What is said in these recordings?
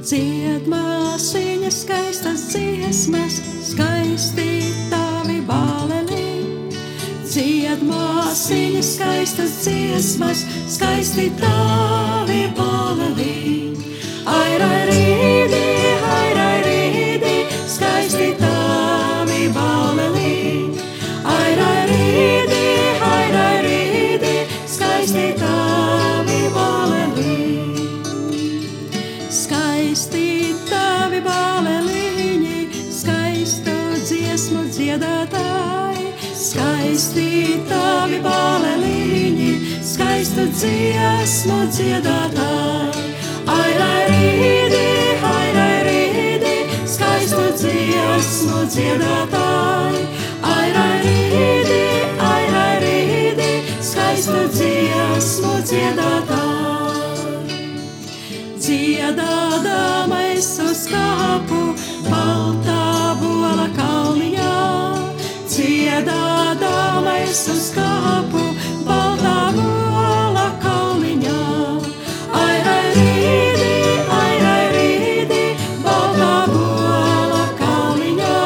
Dziedmāsiņa skaistas dziesmas, skaisti tavi bāleli. Dziedmāsiņa skaistas dziesmas, skaisti tavi bāleli. Dziedātāji. Skaisti tavi bāleliņi, skaistu dziesmu dziedātāji. Ai, ai, rīdi, ai, ai, rīdi, skaistu dziesmu dziedātāji. Ai, ai, rīdi, ai, ai, rīdi, skaistu dziesmu dziedātāji. Dziedādamais uz kāpu, baltā Dziedādamais uz kāpu, baltā bola kalniņā. Ai, ai, rīdi, ai, ai, rīdi, baltā bola kalniņā.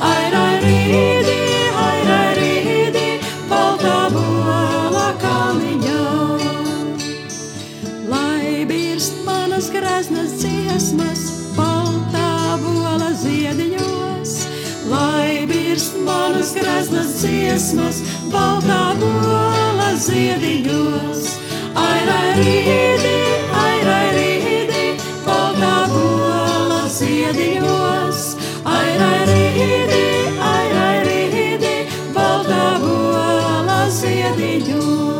Ai, ai, rīdi, ai, ai, rīdi, baltā bola kalniņā. Lai birst manas graznas dziesmas, virs manas graznas dziesmas, baltā nola ziediņos. Ai, ai, rīdi, ai, ai, rīdi, baltā nola ziediņos. Ai, ai, rīdi, ai, ai, rīdi, baltā nola ziediņos.